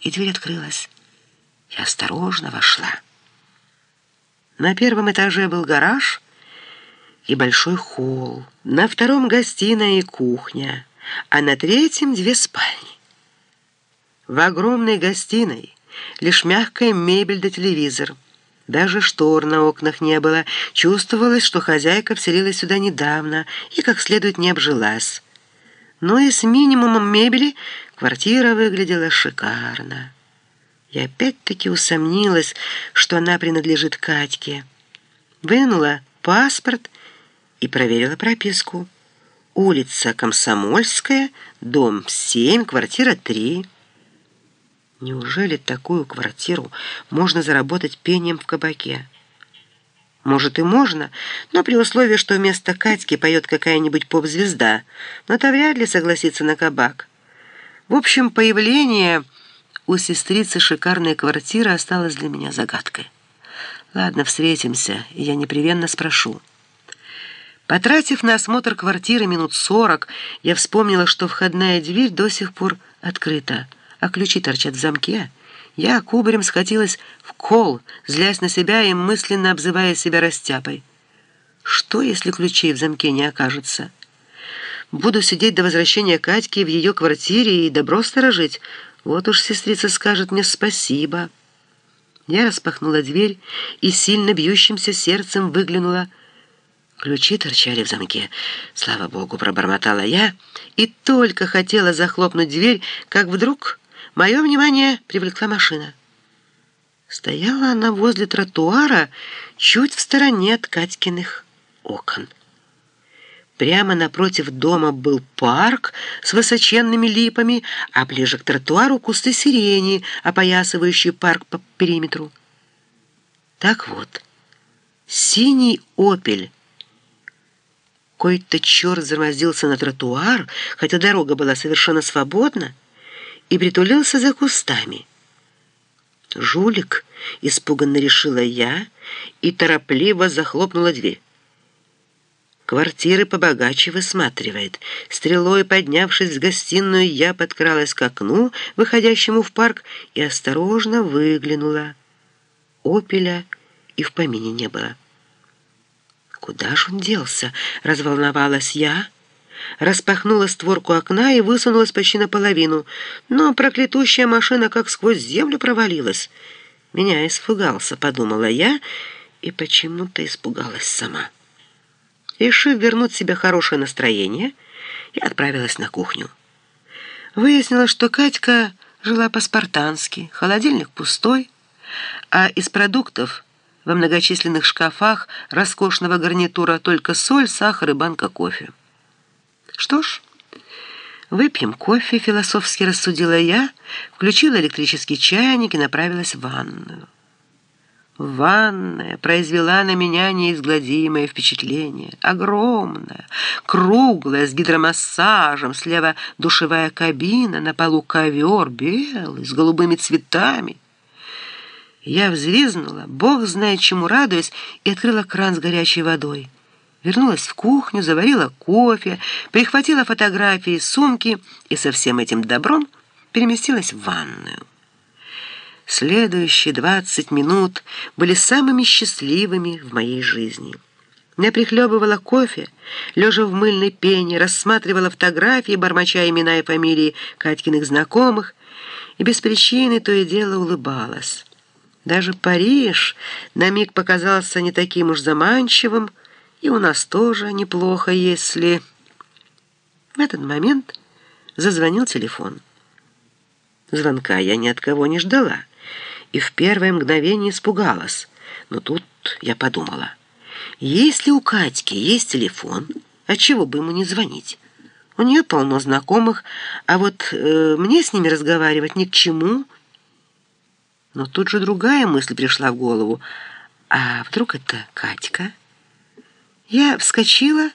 и дверь открылась. Я осторожно вошла. На первом этаже был гараж и большой холл. На втором гостиная и кухня, а на третьем две спальни. В огромной гостиной лишь мягкая мебель да телевизор. Даже штор на окнах не было. Чувствовалось, что хозяйка вселилась сюда недавно и как следует не обжилась. Но и с минимумом мебели квартира выглядела шикарно. Я опять-таки усомнилась, что она принадлежит Катьке. Вынула паспорт и проверила прописку. Улица Комсомольская, дом 7, квартира 3. Неужели такую квартиру можно заработать пением в кабаке? Может и можно, но при условии, что вместо Катьки поет какая-нибудь поп-звезда, но это вряд ли согласится на кабак. В общем, появление у сестрицы шикарной квартиры осталось для меня загадкой. Ладно, встретимся, и я непременно спрошу. Потратив на осмотр квартиры минут сорок, я вспомнила, что входная дверь до сих пор открыта, а ключи торчат в замке. Я кубарем скатилась в кол, злясь на себя и мысленно обзывая себя растяпой. Что, если ключей в замке не окажется? Буду сидеть до возвращения Катьки в ее квартире и добро сторожить. Вот уж сестрица скажет мне спасибо. Я распахнула дверь и сильно бьющимся сердцем выглянула. Ключи торчали в замке. Слава богу, пробормотала я и только хотела захлопнуть дверь, как вдруг мое внимание привлекла машина. Стояла она возле тротуара, чуть в стороне от Катькиных окон. Прямо напротив дома был парк с высоченными липами, а ближе к тротуару кусты сирени, опоясывающие парк по периметру. Так вот, синий «Опель» Какой-то черт замозился на тротуар, хотя дорога была совершенно свободна, и притулился за кустами. «Жулик!» — испуганно решила я и торопливо захлопнула дверь. Квартиры побогаче высматривает. Стрелой поднявшись в гостиную, я подкралась к окну, выходящему в парк, и осторожно выглянула. Опеля и в помине не было. «Куда же он делся?» — разволновалась я. Распахнула створку окна и высунулась почти наполовину, но проклятущая машина как сквозь землю провалилась. «Меня испугался», — подумала я, и почему-то испугалась сама. Решив вернуть себе хорошее настроение, я отправилась на кухню. Выяснила, что Катька жила по-спартански, холодильник пустой, а из продуктов во многочисленных шкафах роскошного гарнитура только соль, сахар и банка кофе. Что ж, выпьем кофе, философски рассудила я, включила электрический чайник и направилась в ванную. Ванная произвела на меня неизгладимое впечатление. Огромная, круглая, с гидромассажем, слева душевая кабина, на полу ковер, белый, с голубыми цветами. Я взвизгнула, бог знает чему радуясь, и открыла кран с горячей водой. Вернулась в кухню, заварила кофе, прихватила фотографии из сумки и со всем этим добром переместилась в ванную. Следующие двадцать минут были самыми счастливыми в моей жизни. Я прихлебывала кофе, лежа в мыльной пене, рассматривала фотографии, бормоча имена и фамилии Катькиных знакомых, и без причины то и дело улыбалась. Даже Париж на миг показался не таким уж заманчивым, и у нас тоже неплохо, если... В этот момент зазвонил телефон. Звонка я ни от кого не ждала и в первое мгновение испугалась. Но тут я подумала, если у Катьки есть телефон, отчего бы ему не звонить? У нее полно знакомых, а вот э, мне с ними разговаривать ни к чему. Но тут же другая мысль пришла в голову. А вдруг это Катька? Я вскочила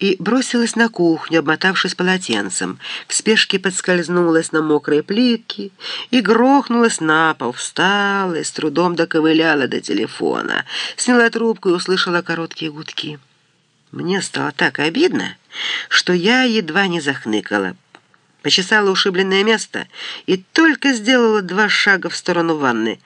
и бросилась на кухню, обмотавшись полотенцем. В спешке подскользнулась на мокрые плитки и грохнулась на пол, встала и с трудом доковыляла до телефона. Сняла трубку и услышала короткие гудки. Мне стало так обидно, что я едва не захныкала. почесала ушибленное место и только сделала два шага в сторону ванны.